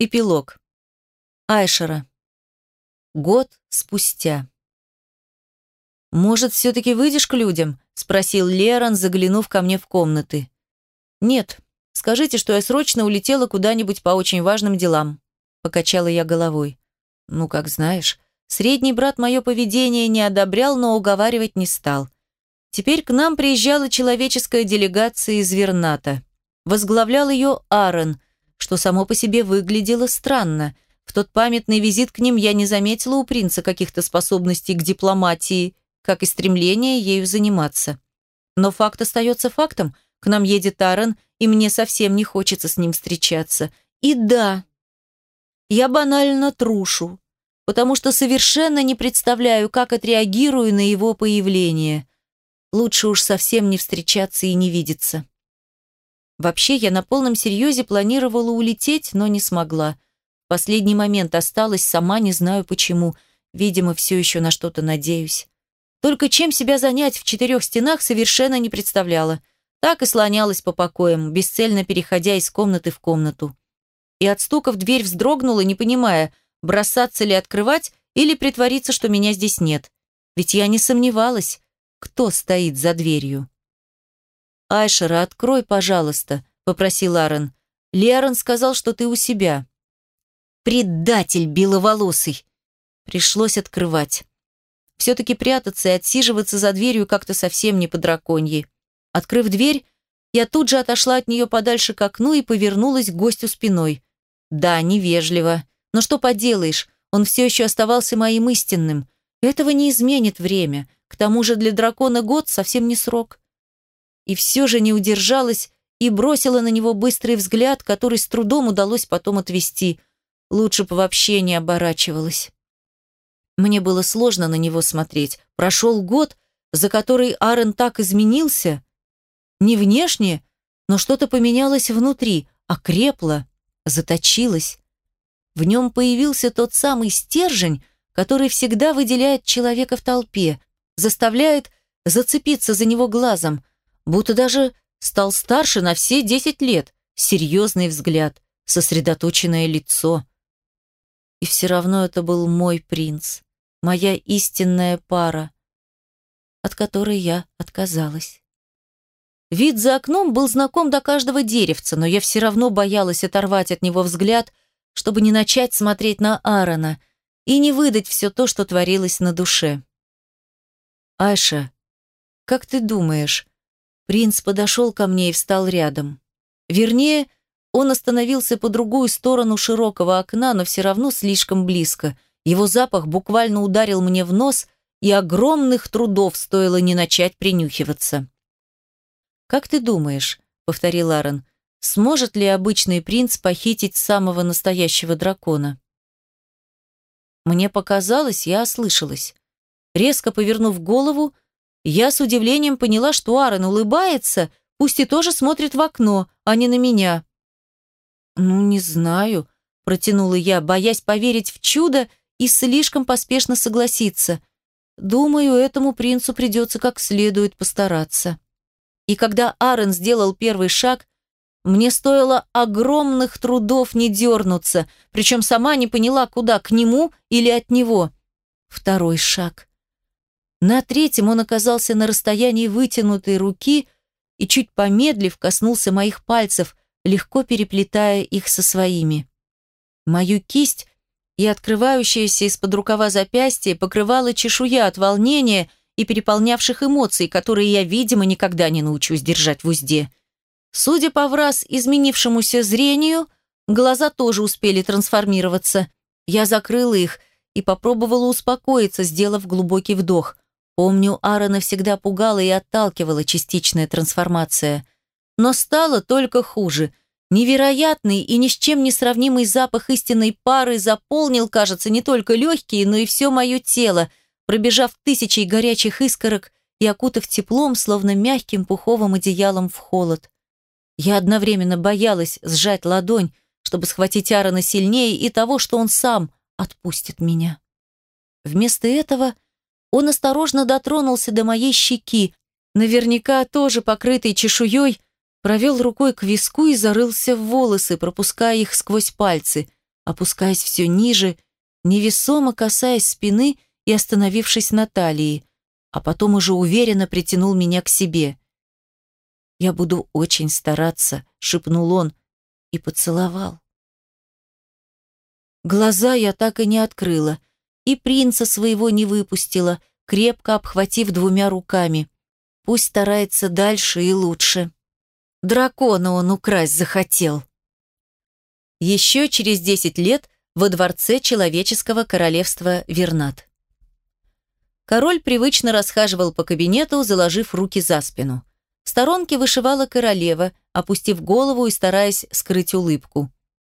Эпилог. Айшера. Год спустя. «Может, все-таки выйдешь к людям?» – спросил Лерон, заглянув ко мне в комнаты. «Нет. Скажите, что я срочно улетела куда-нибудь по очень важным делам», – покачала я головой. «Ну, как знаешь. Средний брат мое поведение не одобрял, но уговаривать не стал. Теперь к нам приезжала человеческая делегация из Верната. Возглавлял ее Аарон – что само по себе выглядело странно. В тот памятный визит к ним я не заметила у принца каких-то способностей к дипломатии, как и стремления ею заниматься. Но факт остается фактом. К нам едет Аарон, и мне совсем не хочется с ним встречаться. И да, я банально трушу, потому что совершенно не представляю, как отреагирую на его появление. Лучше уж совсем не встречаться и не видеться. Вообще, я на полном серьезе планировала улететь, но не смогла. Последний момент осталась, сама не знаю почему. Видимо, все еще на что-то надеюсь. Только чем себя занять в четырех стенах совершенно не представляла. Так и слонялась по покоям, бесцельно переходя из комнаты в комнату. И от стука в дверь вздрогнула, не понимая, бросаться ли открывать или притвориться, что меня здесь нет. Ведь я не сомневалась, кто стоит за дверью. «Айшера, открой, пожалуйста», — попросил Аарон. «Лерон сказал, что ты у себя». «Предатель беловолосый!» Пришлось открывать. Все-таки прятаться и отсиживаться за дверью как-то совсем не по-драконьи. Открыв дверь, я тут же отошла от нее подальше к окну и повернулась к гостю спиной. Да, невежливо. Но что поделаешь, он все еще оставался моим истинным. Этого не изменит время. К тому же для дракона год совсем не срок и все же не удержалась и бросила на него быстрый взгляд, который с трудом удалось потом отвести. Лучше бы вообще не оборачивалась. Мне было сложно на него смотреть. Прошел год, за который Аарон так изменился. Не внешне, но что-то поменялось внутри, окрепло, заточилось. В нем появился тот самый стержень, который всегда выделяет человека в толпе, заставляет зацепиться за него глазом, будто даже стал старше на все десять лет, серьезный взгляд, сосредоточенное лицо. И все равно это был мой принц, моя истинная пара, от которой я отказалась. Вид за окном был знаком до каждого деревца, но я все равно боялась оторвать от него взгляд, чтобы не начать смотреть на Аарона и не выдать все то, что творилось на душе. «Айша, как ты думаешь, Принц подошел ко мне и встал рядом. Вернее, он остановился по другую сторону широкого окна, но все равно слишком близко. Его запах буквально ударил мне в нос, и огромных трудов стоило не начать принюхиваться. «Как ты думаешь?» — повторил Аарон. «Сможет ли обычный принц похитить самого настоящего дракона?» Мне показалось, я ослышалась. Резко повернув голову, я с удивлением поняла, что Аарон улыбается, пусть и тоже смотрит в окно, а не на меня. «Ну, не знаю», – протянула я, боясь поверить в чудо и слишком поспешно согласиться. «Думаю, этому принцу придется как следует постараться». И когда Аарон сделал первый шаг, мне стоило огромных трудов не дернуться, причем сама не поняла, куда, к нему или от него. Второй шаг. На третьем он оказался на расстоянии вытянутой руки и, чуть помедлив, коснулся моих пальцев, легко переплетая их со своими. Мою кисть и открывающаяся из-под рукава запястье покрывала чешуя от волнения и переполнявших эмоций, которые я, видимо, никогда не научусь держать в узде. Судя по враз изменившемуся зрению, глаза тоже успели трансформироваться. Я закрыла их и попробовала успокоиться, сделав глубокий вдох – Помню, Аарона всегда пугала и отталкивала частичная трансформация. Но стало только хуже. Невероятный и ни с чем не сравнимый запах истинной пары заполнил, кажется, не только легкие, но и все мое тело, пробежав тысячей горячих искорок и окутав теплом, словно мягким пуховым одеялом в холод. Я одновременно боялась сжать ладонь, чтобы схватить Аарона сильнее и того, что он сам отпустит меня. Вместо этого он осторожно дотронулся до моей щеки, наверняка тоже покрытой чешуей, провел рукой к виску и зарылся в волосы, пропуская их сквозь пальцы. опускаясь все ниже, невесомо касаясь спины и остановившись на талии, а потом уже уверенно притянул меня к себе. «Я буду очень стараться», — шепнул он и поцеловал. Глаза я так и не открыла, и принца своего не выпустила, крепко обхватив двумя руками. Пусть старается дальше и лучше. Дракона он украсть захотел. Еще через десять лет во дворце человеческого королевства Вернат. Король привычно расхаживал по кабинету, заложив руки за спину. В сторонке вышивала королева, опустив голову и стараясь скрыть улыбку.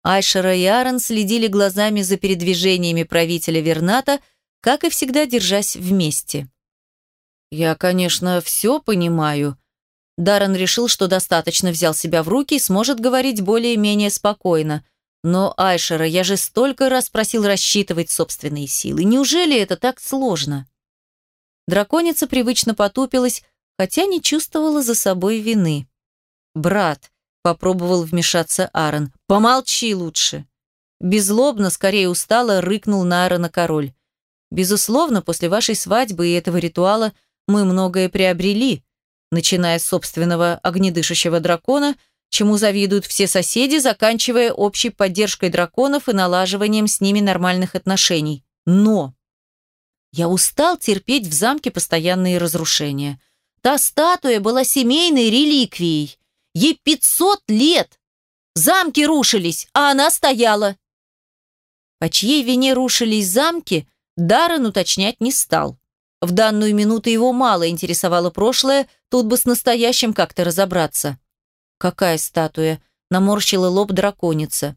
Айшера и Аарон следили глазами за передвижениями правителя Верната, как и всегда держась вместе. «Я, конечно, все понимаю». Даррен решил, что достаточно взял себя в руки и сможет говорить более-менее спокойно. «Но, Айшера, я же столько раз просил рассчитывать собственные силы. Неужели это так сложно?» Драконица привычно потупилась, хотя не чувствовала за собой вины. «Брат», — попробовал вмешаться Аарон, — «помолчи лучше». Безлобно, скорее устало, рыкнул на Аарона король. «Безусловно, после вашей свадьбы и этого ритуала мы многое приобрели, начиная с собственного огнедышащего дракона, чему завидуют все соседи, заканчивая общей поддержкой драконов и налаживанием с ними нормальных отношений. Но я устал терпеть в замке постоянные разрушения. Та статуя была семейной реликвией. Ей 500 лет. Замки рушились, а она стояла. По чьей вине рушились замки, Даррен уточнять не стал. В данную минуту его мало интересовало прошлое, тут бы с настоящим как-то разобраться. «Какая статуя?» – наморщила лоб драконица.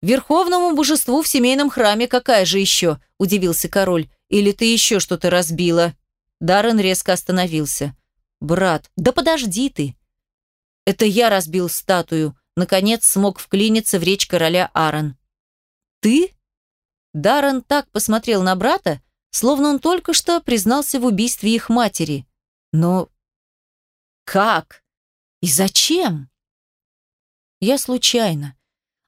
«Верховному божеству в семейном храме какая же еще?» – удивился король. «Или ты еще что-то разбила?» Даррен резко остановился. «Брат, да подожди ты!» «Это я разбил статую», – наконец смог вклиниться в речь короля Аарон. «Ты?» Даррен так посмотрел на брата, словно он только что признался в убийстве их матери. Но как? И зачем? Я случайно.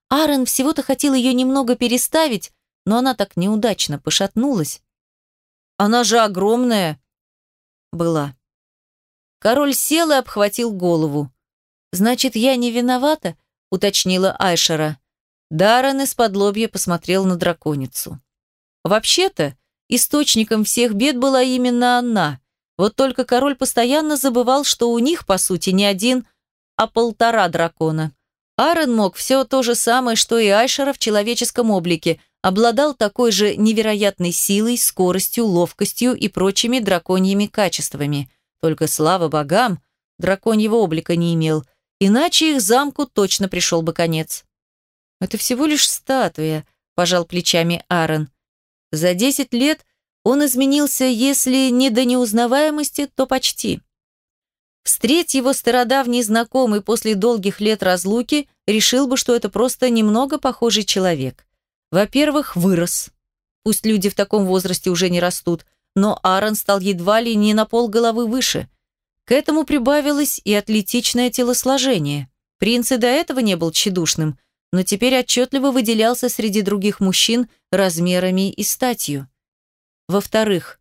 Аарон всего-то хотел ее немного переставить, но она так неудачно пошатнулась. Она же огромная. Была. Король сел и обхватил голову. «Значит, я не виновата?» — уточнила Айшера. Даррен из-под посмотрел на драконицу. «Вообще-то, источником всех бед была именно она. Вот только король постоянно забывал, что у них, по сути, не один, а полтора дракона. Аарон мог все то же самое, что и Айшера в человеческом облике, обладал такой же невероятной силой, скоростью, ловкостью и прочими драконьими качествами. Только слава богам, драконьего облика не имел, иначе их замку точно пришел бы конец. «Это всего лишь статуя», – пожал плечами Аарон. «За десять лет он изменился, если не до неузнаваемости, то почти». Встреть его стародавний знакомый после долгих лет разлуки, решил бы, что это просто немного похожий человек. Во-первых, вырос. Пусть люди в таком возрасте уже не растут, но Аарон стал едва ли не на пол головы выше. К этому прибавилось и атлетичное телосложение. Принц и до этого не был тщедушным, но теперь отчетливо выделялся среди других мужчин размерами и статью. Во-вторых,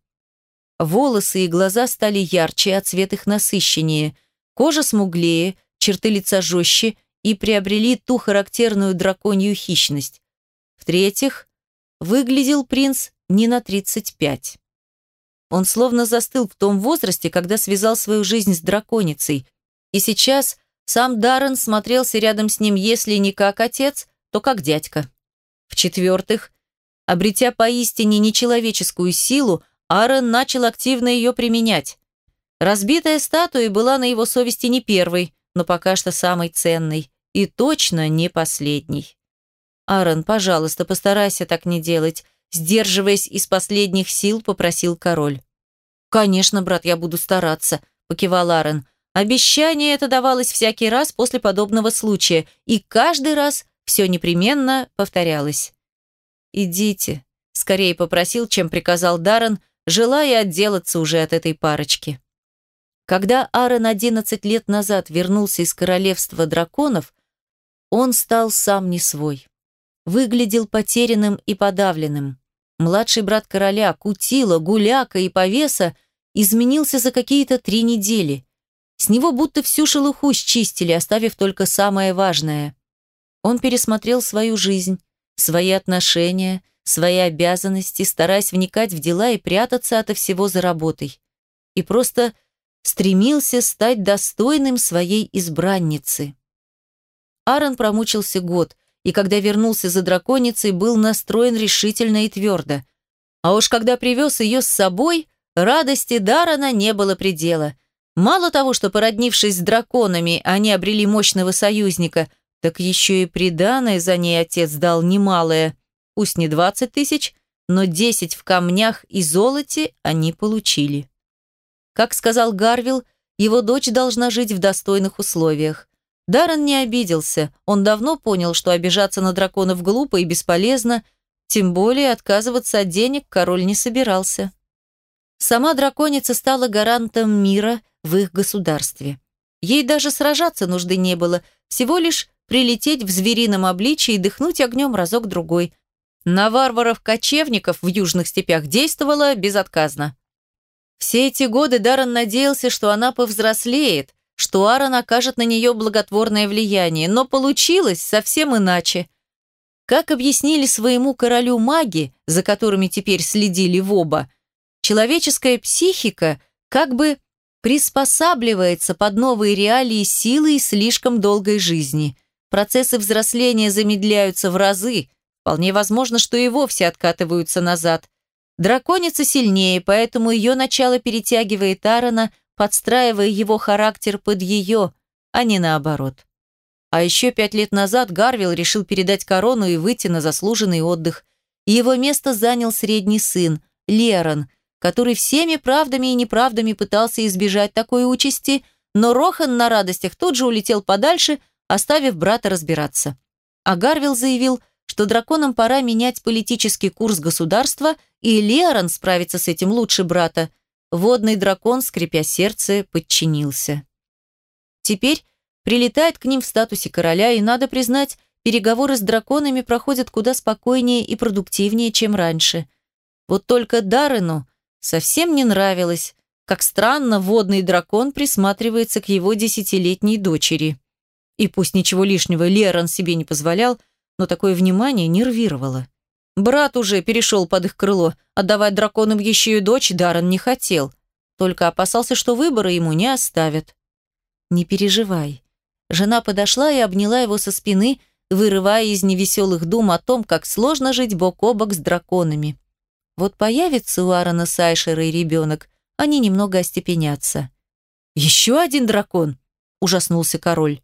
Волосы и глаза стали ярче, а цвет их насыщеннее. Кожа смуглее, черты лица жестче и приобрели ту характерную драконью хищность. В-третьих, выглядел принц не на 35. Он словно застыл в том возрасте, когда связал свою жизнь с драконицей, и сейчас сам Даррен смотрелся рядом с ним, если не как отец, то как дядька. В-четвертых, обретя поистине нечеловеческую силу, Аарон начал активно ее применять. Разбитая статуя была на его совести не первой, но пока что самой ценной. И точно не последней. «Аарон, пожалуйста, постарайся так не делать», сдерживаясь из последних сил, попросил король. «Конечно, брат, я буду стараться», – покивал Аарон. Обещание это давалось всякий раз после подобного случая, и каждый раз все непременно повторялось. «Идите», – скорее попросил, чем приказал Даррен, желая отделаться уже от этой парочки. Когда Аарон 11 лет назад вернулся из королевства драконов, он стал сам не свой. выглядел потерянным и подавленным. Младший брат короля, Кутила, Гуляка и Повеса изменился за какие-то три недели. С него будто всю шелуху счистили, оставив только самое важное. Он пересмотрел свою жизнь, свои отношения, свои обязанности, стараясь вникать в дела и прятаться ото всего за работой. И просто стремился стать достойным своей избранницы. Аарон промучился год, и когда вернулся за драконицей, был настроен решительно и твердо. А уж когда привез ее с собой, радости Дарана не было предела. Мало того, что, породнившись с драконами, они обрели мощного союзника, так еще и приданое за ней отец дал немалое. Пусть не 20 тысяч, но 10 в камнях и золоте они получили. Как сказал Гарвил, его дочь должна жить в достойных условиях. Даррен не обиделся, он давно понял, что обижаться на драконов глупо и бесполезно, тем более отказываться от денег король не собирался. Сама драконица стала гарантом мира в их государстве. Ей даже сражаться нужды не было, всего лишь прилететь в зверином обличии и дыхнуть огнем разок-другой. На варваров-кочевников в южных степях действовала безотказно. Все эти годы Даррен надеялся, что она повзрослеет, что Аарон окажет на нее благотворное влияние, но получилось совсем иначе. Как объяснили своему королю маги, за которыми теперь следили в оба, человеческая психика как бы приспосабливается под новые реалии силы и слишком долгой жизни. Процессы взросления замедляются в разы, вполне возможно, что и вовсе откатываются назад. Драконица сильнее, поэтому ее начало перетягивает Аарона, подстраивая его характер под ее, а не наоборот. А еще пять лет назад Гарвилл решил передать корону и выйти на заслуженный отдых. его место занял средний сын, Лерон, который всеми правдами и неправдами пытался избежать такой участи, но Рохан на радостях тут же улетел подальше, оставив брата разбираться. А Гарвилл заявил – что драконам пора менять политический курс государства, и Леоран справится с этим лучше брата. Водный дракон, скрипя сердце, подчинился. Теперь прилетает к ним в статусе короля, и, надо признать, переговоры с драконами проходят куда спокойнее и продуктивнее, чем раньше. Вот только Даррену совсем не нравилось, как странно водный дракон присматривается к его десятилетней дочери. И пусть ничего лишнего Лерон себе не позволял, но такое внимание нервировало. Брат уже перешел под их крыло, отдавать драконам еще и дочь Даррен не хотел, только опасался, что выбора ему не оставят. «Не переживай». Жена подошла и обняла его со спины, вырывая из невеселых дум о том, как сложно жить бок о бок с драконами. Вот появится у Аарона Сайшера и ребенок, они немного остепенятся. «Еще один дракон?» – ужаснулся король.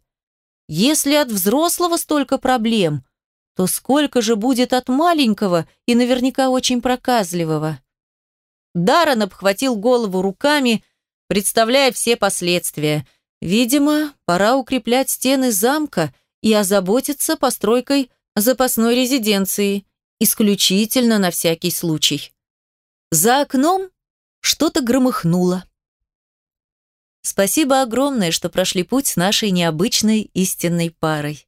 «Если от взрослого столько проблем, то сколько же будет от маленького и наверняка очень проказливого? Даррен обхватил голову руками, представляя все последствия. Видимо, пора укреплять стены замка и озаботиться постройкой запасной резиденции, исключительно на всякий случай. За окном что-то громыхнуло. Спасибо огромное, что прошли путь с нашей необычной истинной парой.